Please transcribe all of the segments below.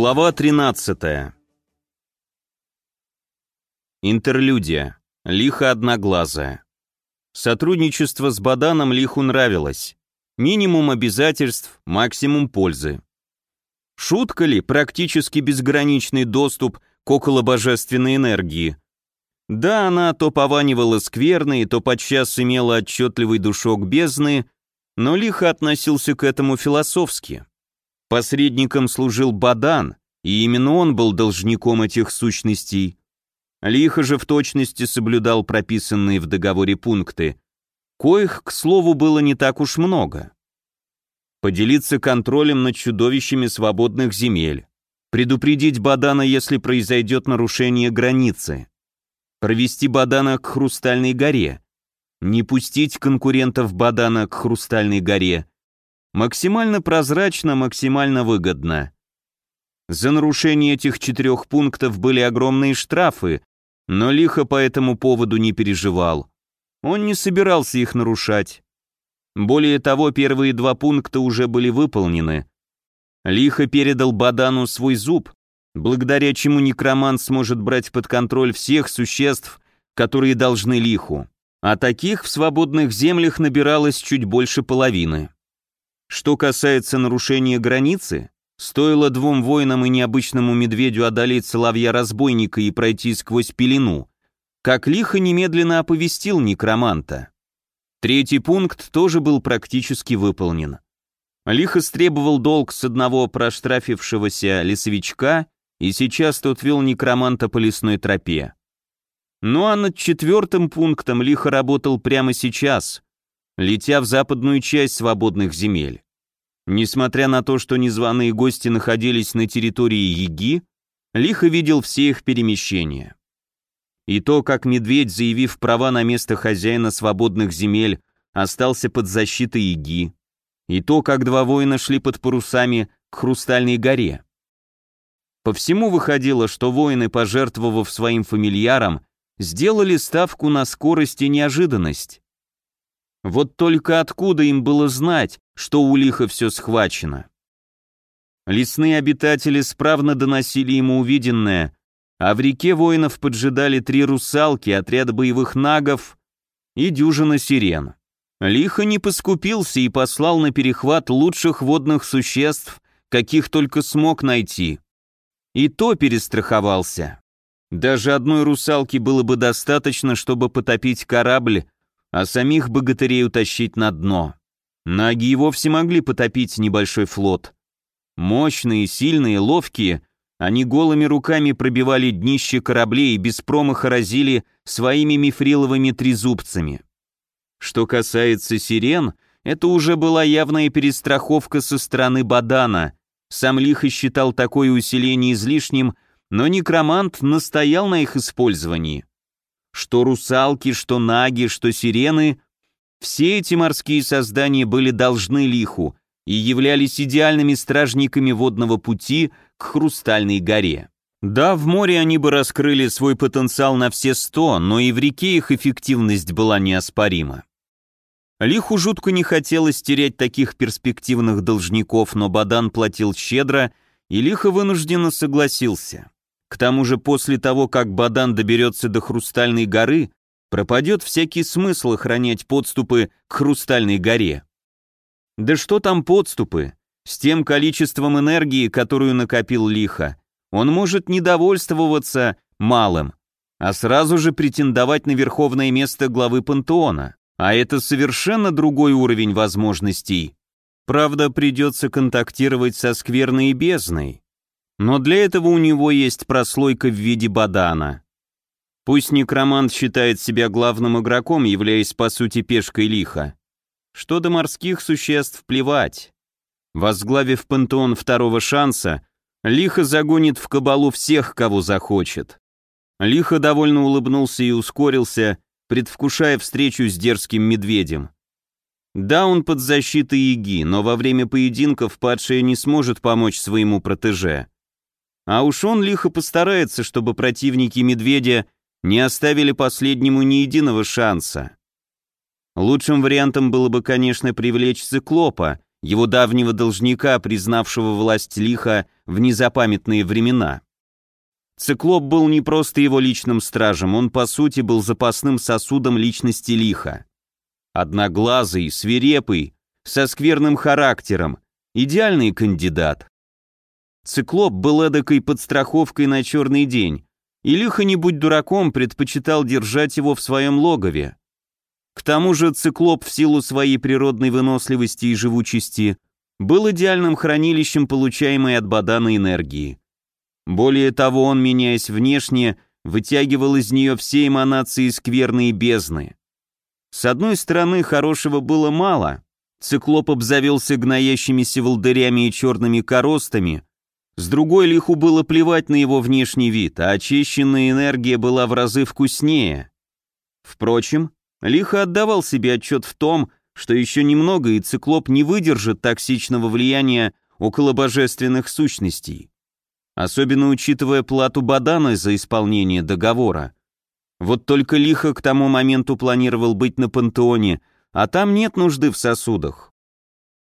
Глава 13. Интерлюдия. Лиха одноглазая. Сотрудничество с Баданом Лиху нравилось. Минимум обязательств, максимум пользы. Шутка ли практически безграничный доступ к околобожественной энергии? Да, она то пованивала скверной, то подчас имела отчетливый душок бездны, но лихо относился к этому философски. Посредником служил Бадан, и именно он был должником этих сущностей. Лихо же в точности соблюдал прописанные в договоре пункты, коих, к слову, было не так уж много. Поделиться контролем над чудовищами свободных земель, предупредить Бадана, если произойдет нарушение границы, провести Бадана к Хрустальной горе, не пустить конкурентов Бадана к Хрустальной горе, Максимально прозрачно, максимально выгодно. За нарушение этих четырех пунктов были огромные штрафы, но лихо по этому поводу не переживал. Он не собирался их нарушать. Более того, первые два пункта уже были выполнены. Лихо передал Бадану свой зуб, благодаря чему некромант сможет брать под контроль всех существ, которые должны лиху. А таких в свободных землях набиралось чуть больше половины. Что касается нарушения границы, стоило двум воинам и необычному медведю одолеть соловья-разбойника и пройти сквозь пелену, как лихо немедленно оповестил некроманта. Третий пункт тоже был практически выполнен. Лихо стребовал долг с одного проштрафившегося лесовичка, и сейчас тот вел некроманта по лесной тропе. Ну а над четвертым пунктом Лихо работал прямо сейчас, летя в западную часть свободных земель. Несмотря на то, что незваные гости находились на территории Яги, Лихо видел все их перемещения. И то, как медведь, заявив права на место хозяина свободных земель, остался под защитой Яги, и то, как два воина шли под парусами к Хрустальной горе. По всему выходило, что воины, пожертвовав своим фамильярам, сделали ставку на скорость и неожиданность. Вот только откуда им было знать, что у лиха все схвачено? Лесные обитатели справно доносили ему увиденное, а в реке воинов поджидали три русалки, отряд боевых нагов и дюжина сирен. Лихо не поскупился и послал на перехват лучших водных существ, каких только смог найти. И то перестраховался. Даже одной русалки было бы достаточно, чтобы потопить корабль, а самих богатырей утащить на дно. Наги и вовсе могли потопить небольшой флот. Мощные, сильные, ловкие, они голыми руками пробивали днище кораблей и без промаха разили своими мифриловыми трезубцами. Что касается сирен, это уже была явная перестраховка со стороны Бадана. Сам лихо считал такое усиление излишним, но некромант настоял на их использовании. Что русалки, что наги, что сирены — все эти морские создания были должны лиху и являлись идеальными стражниками водного пути к Хрустальной горе. Да, в море они бы раскрыли свой потенциал на все сто, но и в реке их эффективность была неоспорима. Лиху жутко не хотелось терять таких перспективных должников, но Бадан платил щедро, и Лихо вынужденно согласился. К тому же после того, как Бадан доберется до Хрустальной горы, пропадет всякий смысл охранять подступы к Хрустальной горе. Да что там подступы? С тем количеством энергии, которую накопил Лиха, он может не довольствоваться малым, а сразу же претендовать на верховное место главы пантеона. А это совершенно другой уровень возможностей. Правда, придется контактировать со скверной бездной, но для этого у него есть прослойка в виде бадана. Пусть некромант считает себя главным игроком, являясь по сути пешкой лиха. Что до морских существ плевать. Возглавив пантеон второго шанса, лихо загонит в кабалу всех, кого захочет. Лихо довольно улыбнулся и ускорился, предвкушая встречу с дерзким медведем. Да, он под защитой Иги, но во время поединков падшая не сможет помочь своему протеже. А уж он лихо постарается, чтобы противники медведя не оставили последнему ни единого шанса. Лучшим вариантом было бы, конечно, привлечь циклопа его давнего должника, признавшего власть лиха в незапамятные времена. Циклоп был не просто его личным стражем, он по сути был запасным сосудом личности лиха. Одноглазый, свирепый, со скверным характером, идеальный кандидат. Циклоп был эдакой подстраховкой на черный день, и лихо не будь дураком, предпочитал держать его в своем логове. К тому же циклоп в силу своей природной выносливости и живучести был идеальным хранилищем получаемой от Бадана энергии. Более того, он, меняясь внешне, вытягивал из нее все эманации скверной бездны. С одной стороны, хорошего было мало. Циклоп обзавелся гноящимися волдырями и черными коростами. С другой, лиху было плевать на его внешний вид, а очищенная энергия была в разы вкуснее. Впрочем, лихо отдавал себе отчет в том, что еще немного, и циклоп не выдержит токсичного влияния около божественных сущностей особенно учитывая плату Бадана за исполнение договора. Вот только лихо к тому моменту планировал быть на пантеоне, а там нет нужды в сосудах.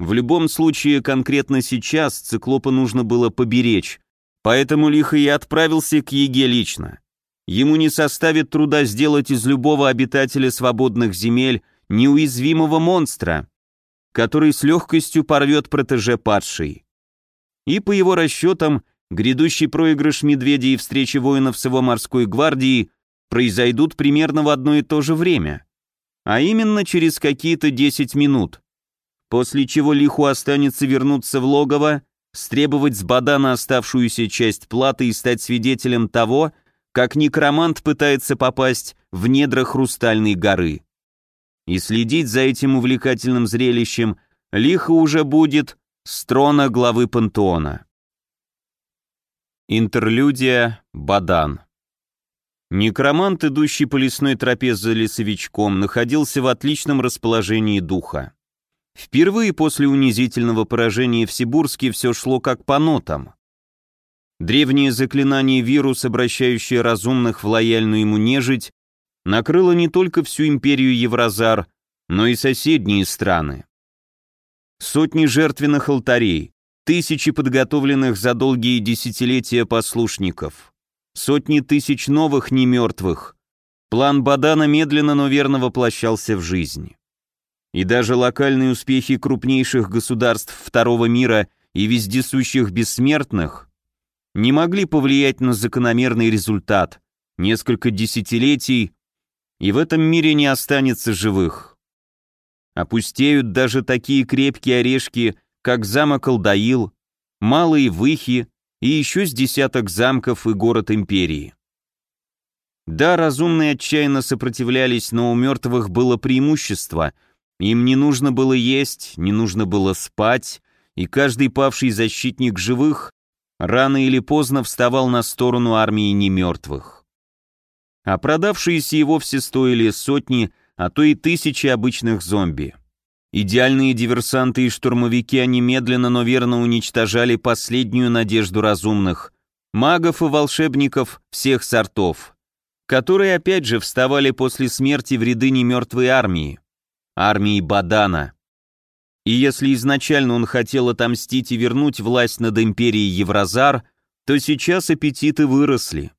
В любом случае, конкретно сейчас циклопа нужно было поберечь, поэтому лихо и отправился к Еге лично. Ему не составит труда сделать из любого обитателя свободных земель неуязвимого монстра, который с легкостью порвет протеже падший. И по его расчетам, Грядущий проигрыш медведя и встречи воинов с его морской гвардией произойдут примерно в одно и то же время, а именно через какие-то 10 минут, после чего Лиху останется вернуться в логово, стребовать с Бадана оставшуюся часть платы и стать свидетелем того, как некромант пытается попасть в недра Хрустальной горы. И следить за этим увлекательным зрелищем Лихо уже будет с трона главы пантеона. Интерлюдия Бадан. Некромант, идущий по лесной тропе за лесовичком, находился в отличном расположении духа. Впервые после унизительного поражения в Сибурске все шло как по нотам. Древнее заклинание вирус, обращающее разумных в лояльную ему нежить, накрыло не только всю империю Евразар, но и соседние страны. Сотни жертвенных алтарей, Тысячи подготовленных за долгие десятилетия послушников. Сотни тысяч новых немертвых. План Бадана медленно, но верно воплощался в жизнь. И даже локальные успехи крупнейших государств Второго мира и вездесущих бессмертных не могли повлиять на закономерный результат. Несколько десятилетий, и в этом мире не останется живых. Опустеют даже такие крепкие орешки, как замок Алдаил, Малые Выхи и еще с десяток замков и город Империи. Да, разумные отчаянно сопротивлялись, но у мертвых было преимущество. Им не нужно было есть, не нужно было спать, и каждый павший защитник живых рано или поздно вставал на сторону армии немертвых. А продавшиеся и вовсе стоили сотни, а то и тысячи обычных зомби. Идеальные диверсанты и штурмовики они медленно, но верно уничтожали последнюю надежду разумных, магов и волшебников всех сортов, которые опять же вставали после смерти в ряды немертвой армии, армии Бадана. И если изначально он хотел отомстить и вернуть власть над империей Евразар, то сейчас аппетиты выросли.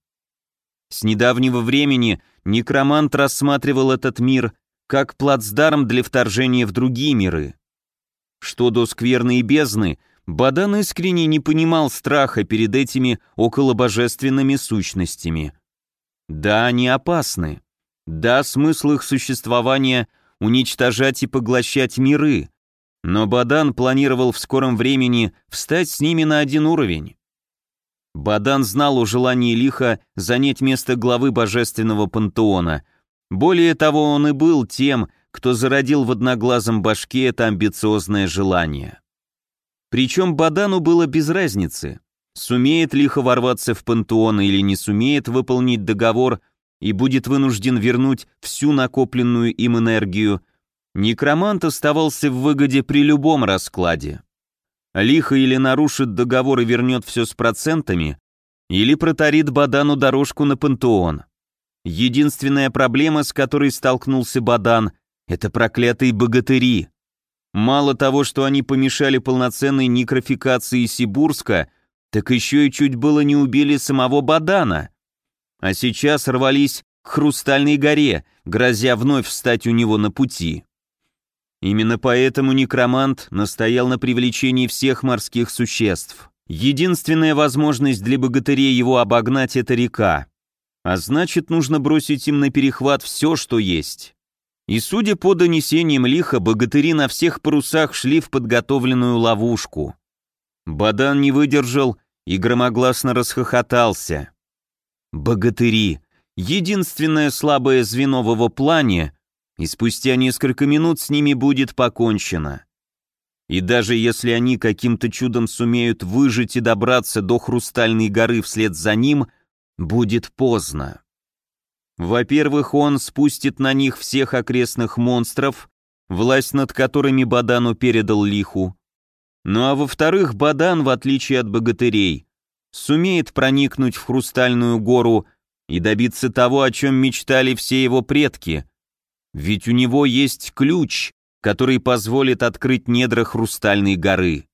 С недавнего времени некромант рассматривал этот мир как плацдарм для вторжения в другие миры. Что до скверной бездны, Бадан искренне не понимал страха перед этими околобожественными сущностями. Да, они опасны. Да, смысл их существования — уничтожать и поглощать миры. Но Бадан планировал в скором времени встать с ними на один уровень. Бадан знал о желании лиха занять место главы божественного пантеона, более того, он и был тем, кто зародил в одноглазом башке это амбициозное желание. Причем Бадану было без разницы, сумеет лихо ворваться в пантеон или не сумеет выполнить договор и будет вынужден вернуть всю накопленную им энергию, некромант оставался в выгоде при любом раскладе. Лихо или нарушит договор и вернет все с процентами, или протарит Бадану дорожку на пантеон. Единственная проблема, с которой столкнулся Бадан, это проклятые богатыри. Мало того, что они помешали полноценной некрофикации Сибурска, так еще и чуть было не убили самого Бадана. А сейчас рвались к Хрустальной горе, грозя вновь встать у него на пути. Именно поэтому некромант настоял на привлечении всех морских существ. Единственная возможность для богатырей его обогнать — это река. А значит, нужно бросить им на перехват все, что есть. И судя по донесениям лиха, богатыри на всех парусах шли в подготовленную ловушку. Бадан не выдержал и громогласно расхохотался. Богатыри — единственное слабое звено в его плане, и спустя несколько минут с ними будет покончено. И даже если они каким-то чудом сумеют выжить и добраться до Хрустальной горы вслед за ним, будет поздно. Во-первых, он спустит на них всех окрестных монстров, власть над которыми Бадану передал Лиху. Ну а во-вторых, Бадан, в отличие от богатырей, сумеет проникнуть в Хрустальную гору и добиться того, о чем мечтали все его предки. Ведь у него есть ключ, который позволит открыть недра Хрустальной горы.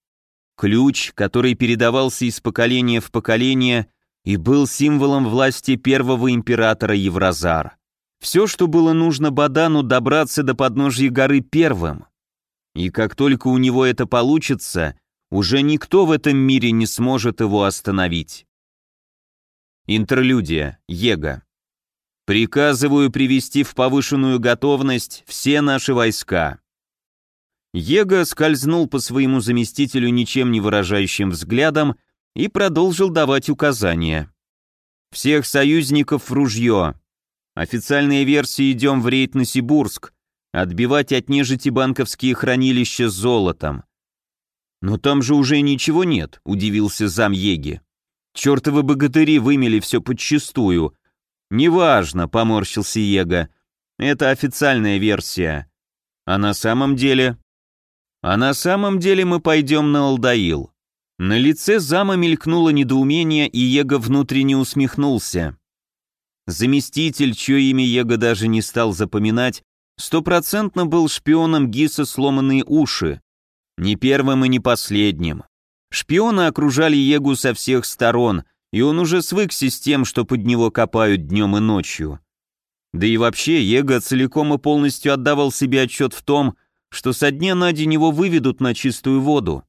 Ключ, который передавался из поколения в поколение и был символом власти первого императора Евразар. Все, что было нужно Бадану, добраться до подножья горы первым. И как только у него это получится, уже никто в этом мире не сможет его остановить. Интерлюдия. Ега. Приказываю привести в повышенную готовность все наши войска. Ега скользнул по своему заместителю ничем не выражающим взглядом и продолжил давать указания. «Всех союзников в ружье. Официальная версия идем в рейд на Сибурск, отбивать от нежити банковские хранилища с золотом». «Но там же уже ничего нет», — удивился зам Еги. «Чертовы богатыри вымели все подчистую». «Неважно», — поморщился Ега. «Это официальная версия. А на самом деле...» «А на самом деле мы пойдем на Алдаил. На лице зама мелькнуло недоумение, и Его внутренне усмехнулся. Заместитель, чье имя Его даже не стал запоминать, стопроцентно был шпионом Гиса «Сломанные уши». Не первым и не последним. Шпионы окружали Егу со всех сторон, и он уже свыкся с тем, что под него копают днем и ночью. Да и вообще, Его целиком и полностью отдавал себе отчет в том, что со дня на день его выведут на чистую воду.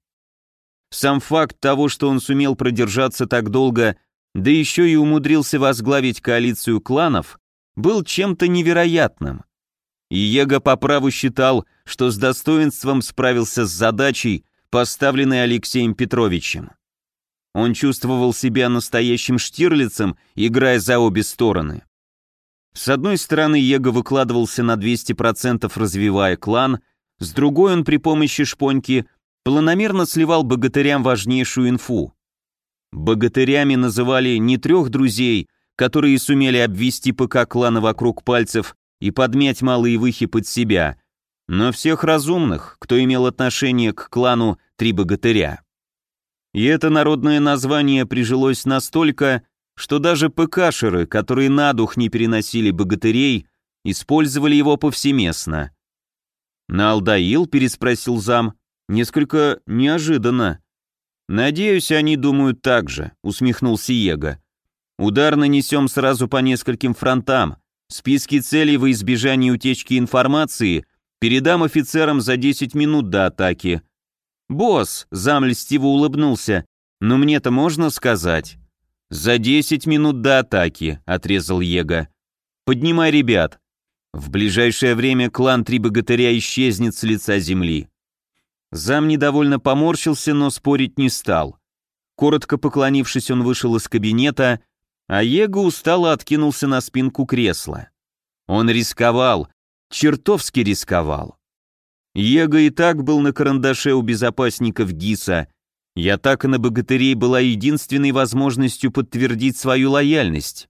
Сам факт того, что он сумел продержаться так долго, да еще и умудрился возглавить коалицию кланов, был чем-то невероятным. И Его по праву считал, что с достоинством справился с задачей, поставленной Алексеем Петровичем. Он чувствовал себя настоящим Штирлицем, играя за обе стороны. С одной стороны, Его выкладывался на 200% развивая клан, с другой он при помощи шпоньки планомерно сливал богатырям важнейшую инфу. Богатырями называли не трех друзей, которые сумели обвести ПК клана вокруг пальцев и подмять малые выхи под себя, но всех разумных, кто имел отношение к клану «Три богатыря». И это народное название прижилось настолько, что даже ПКшеры, которые на дух не переносили богатырей, использовали его повсеместно. «На Алдаил?» — переспросил зам. Несколько неожиданно. Надеюсь, они думают так же, усмехнулся Его. Удар нанесем сразу по нескольким фронтам. Списки целей во избежание утечки информации передам офицерам за 10 минут до атаки. Босс, зам льстиво улыбнулся, но мне-то можно сказать. За 10 минут до атаки, отрезал Его. Поднимай ребят. В ближайшее время клан Три Богатыря исчезнет с лица земли. Зам недовольно поморщился, но спорить не стал. Коротко поклонившись, он вышел из кабинета, а Его устало откинулся на спинку кресла. Он рисковал, чертовски рисковал. Его и так был на карандаше у безопасников ГИСа. Я так и на богатырей была единственной возможностью подтвердить свою лояльность.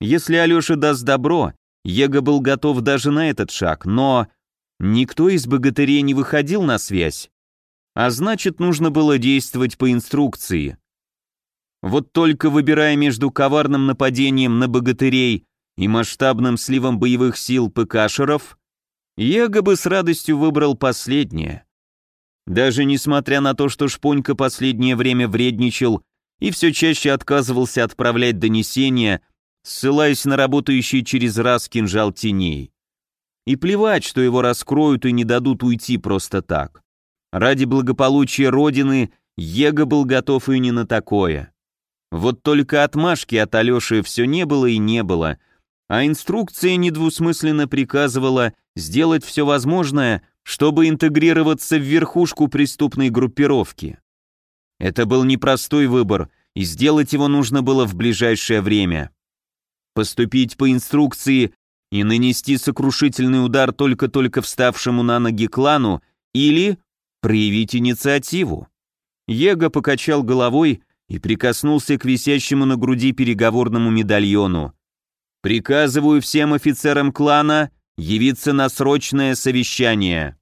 Если Алеша даст добро, Его был готов даже на этот шаг, но Никто из богатырей не выходил на связь, а значит, нужно было действовать по инструкции. Вот только выбирая между коварным нападением на богатырей и масштабным сливом боевых сил ПКшеров, Его бы с радостью выбрал последнее. Даже несмотря на то, что Шпонька последнее время вредничал и все чаще отказывался отправлять донесения, ссылаясь на работающий через раз кинжал теней. И плевать, что его раскроют и не дадут уйти просто так. Ради благополучия Родины Его был готов и не на такое. Вот только отмашки от Алеши все не было и не было, а инструкция недвусмысленно приказывала сделать все возможное, чтобы интегрироваться в верхушку преступной группировки. Это был непростой выбор, и сделать его нужно было в ближайшее время. Поступить по инструкции и нанести сокрушительный удар только-только вставшему на ноги клану или проявить инициативу. Его покачал головой и прикоснулся к висящему на груди переговорному медальону. «Приказываю всем офицерам клана явиться на срочное совещание».